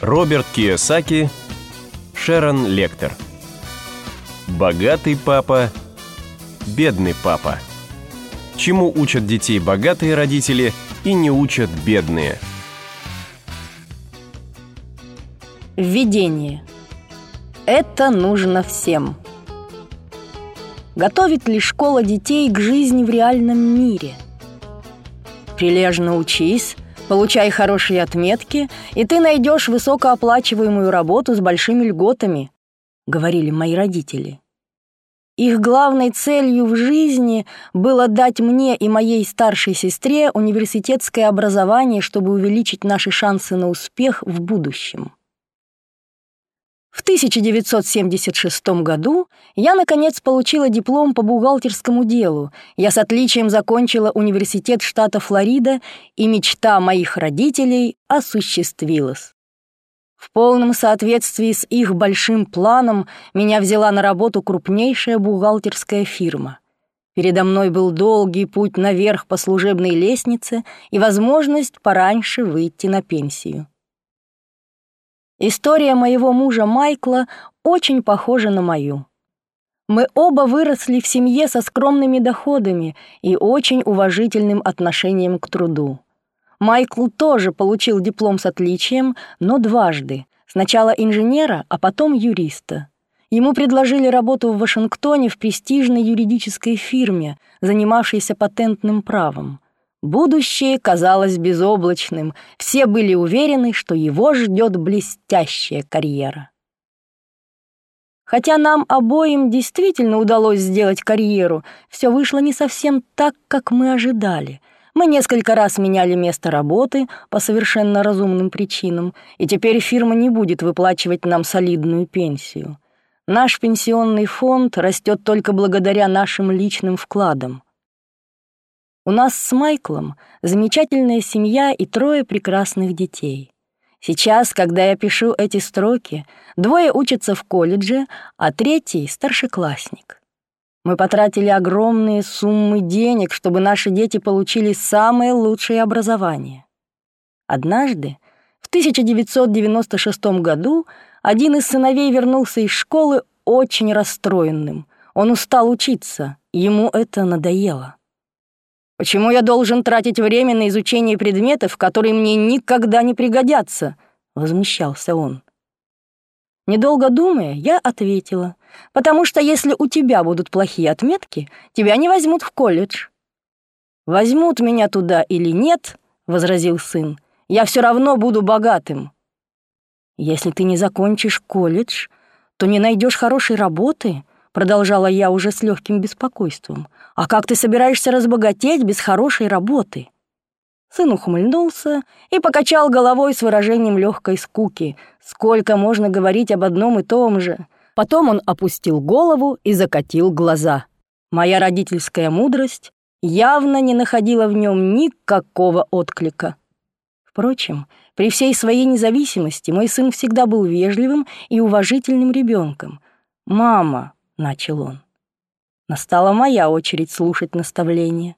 Роберт Кiyosaki, Шерон Лектор. Богатый папа, бедный папа. Чему учат детей богатые родители и не учат бедные? Введение. Это нужно всем. Готовит ли школа детей к жизни в реальном мире? Прилежно учись, Получай хорошие отметки, и ты найдешь высокооплачиваемую работу с большими льготами», — говорили мои родители. Их главной целью в жизни было дать мне и моей старшей сестре университетское образование, чтобы увеличить наши шансы на успех в будущем. В 1976 году я, наконец, получила диплом по бухгалтерскому делу. Я с отличием закончила университет штата Флорида, и мечта моих родителей осуществилась. В полном соответствии с их большим планом меня взяла на работу крупнейшая бухгалтерская фирма. Передо мной был долгий путь наверх по служебной лестнице и возможность пораньше выйти на пенсию. История моего мужа Майкла очень похожа на мою. Мы оба выросли в семье со скромными доходами и очень уважительным отношением к труду. Майкл тоже получил диплом с отличием, но дважды. Сначала инженера, а потом юриста. Ему предложили работу в Вашингтоне в престижной юридической фирме, занимавшейся патентным правом. Будущее казалось безоблачным, все были уверены, что его ждет блестящая карьера. Хотя нам обоим действительно удалось сделать карьеру, все вышло не совсем так, как мы ожидали. Мы несколько раз меняли место работы по совершенно разумным причинам, и теперь фирма не будет выплачивать нам солидную пенсию. Наш пенсионный фонд растет только благодаря нашим личным вкладам. У нас с Майклом замечательная семья и трое прекрасных детей. Сейчас, когда я пишу эти строки, двое учатся в колледже, а третий — старшеклассник. Мы потратили огромные суммы денег, чтобы наши дети получили самое лучшее образование. Однажды, в 1996 году, один из сыновей вернулся из школы очень расстроенным. Он устал учиться, ему это надоело. Почему я должен тратить время на изучение предметов, которые мне никогда не пригодятся?» — возмущался он. Недолго думая, я ответила, «Потому что если у тебя будут плохие отметки, тебя не возьмут в колледж». «Возьмут меня туда или нет», — возразил сын, «я все равно буду богатым». «Если ты не закончишь колледж, то не найдешь хорошей работы», — продолжала я уже с легким беспокойством. «А как ты собираешься разбогатеть без хорошей работы?» Сын ухмыльнулся и покачал головой с выражением легкой скуки. Сколько можно говорить об одном и том же? Потом он опустил голову и закатил глаза. Моя родительская мудрость явно не находила в нем никакого отклика. Впрочем, при всей своей независимости мой сын всегда был вежливым и уважительным ребенком. «Мама», начал он. Настала моя очередь слушать наставления.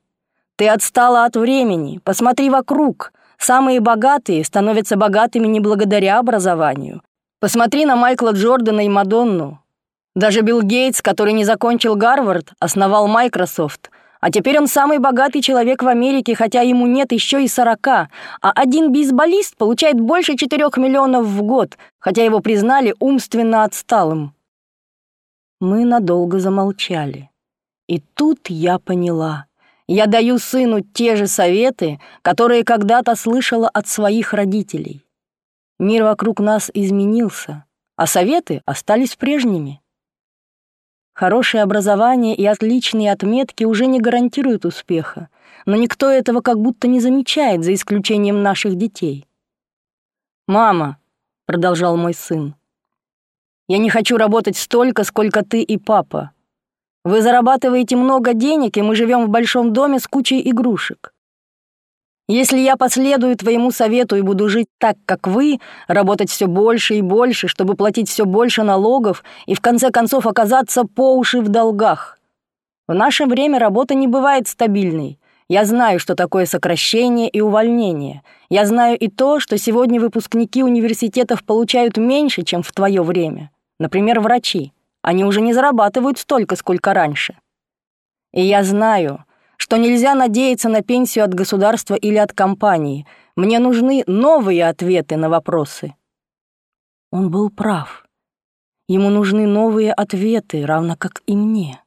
Ты отстала от времени, посмотри вокруг. Самые богатые становятся богатыми не благодаря образованию. Посмотри на Майкла Джордана и Мадонну. Даже Билл Гейтс, который не закончил Гарвард, основал Microsoft, а теперь он самый богатый человек в Америке, хотя ему нет еще и сорока, а один бейсболист получает больше четырех миллионов в год, хотя его признали умственно отсталым. Мы надолго замолчали. И тут я поняла. Я даю сыну те же советы, которые когда-то слышала от своих родителей. Мир вокруг нас изменился, а советы остались прежними. Хорошее образование и отличные отметки уже не гарантируют успеха, но никто этого как будто не замечает, за исключением наших детей. «Мама», — продолжал мой сын, я не хочу работать столько, сколько ты и папа. Вы зарабатываете много денег, и мы живем в большом доме с кучей игрушек. Если я последую твоему совету и буду жить так, как вы, работать все больше и больше, чтобы платить все больше налогов и в конце концов оказаться по уши в долгах. В наше время работа не бывает стабильной. Я знаю, что такое сокращение и увольнение. Я знаю и то, что сегодня выпускники университетов получают меньше, чем в твое время. Например, врачи. Они уже не зарабатывают столько, сколько раньше. И я знаю, что нельзя надеяться на пенсию от государства или от компании. Мне нужны новые ответы на вопросы. Он был прав. Ему нужны новые ответы, равно как и мне.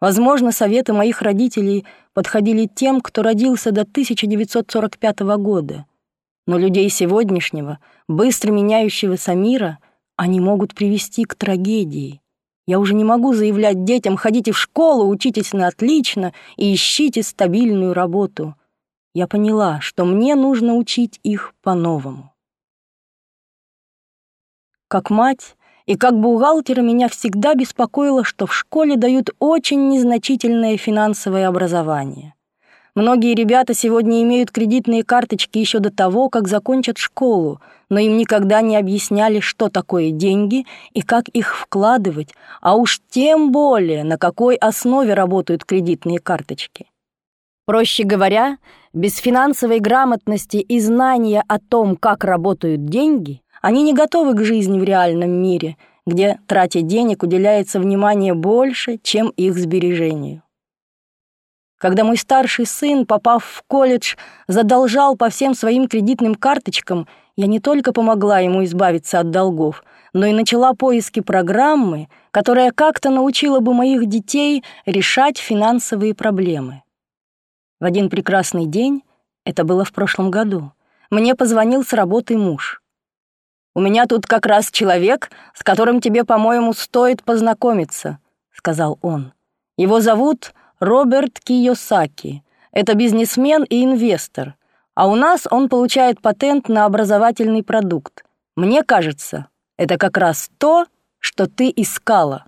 Возможно, советы моих родителей подходили тем, кто родился до 1945 года. Но людей сегодняшнего, быстро меняющегося мира, они могут привести к трагедии. Я уже не могу заявлять детям «ходите в школу, учитесь на отлично и ищите стабильную работу». Я поняла, что мне нужно учить их по-новому. Как мать, и как бухгалтера меня всегда беспокоило, что в школе дают очень незначительное финансовое образование. Многие ребята сегодня имеют кредитные карточки еще до того, как закончат школу, но им никогда не объясняли, что такое деньги и как их вкладывать, а уж тем более, на какой основе работают кредитные карточки. Проще говоря, без финансовой грамотности и знания о том, как работают деньги, они не готовы к жизни в реальном мире, где трате денег уделяется внимание больше, чем их сбережению. Когда мой старший сын, попав в колледж, задолжал по всем своим кредитным карточкам, я не только помогла ему избавиться от долгов, но и начала поиски программы, которая как-то научила бы моих детей решать финансовые проблемы. В один прекрасный день, это было в прошлом году, мне позвонил с работы муж. «У меня тут как раз человек, с которым тебе, по-моему, стоит познакомиться», — сказал он. «Его зовут Роберт Кийосаки. Это бизнесмен и инвестор. А у нас он получает патент на образовательный продукт. Мне кажется, это как раз то, что ты искала».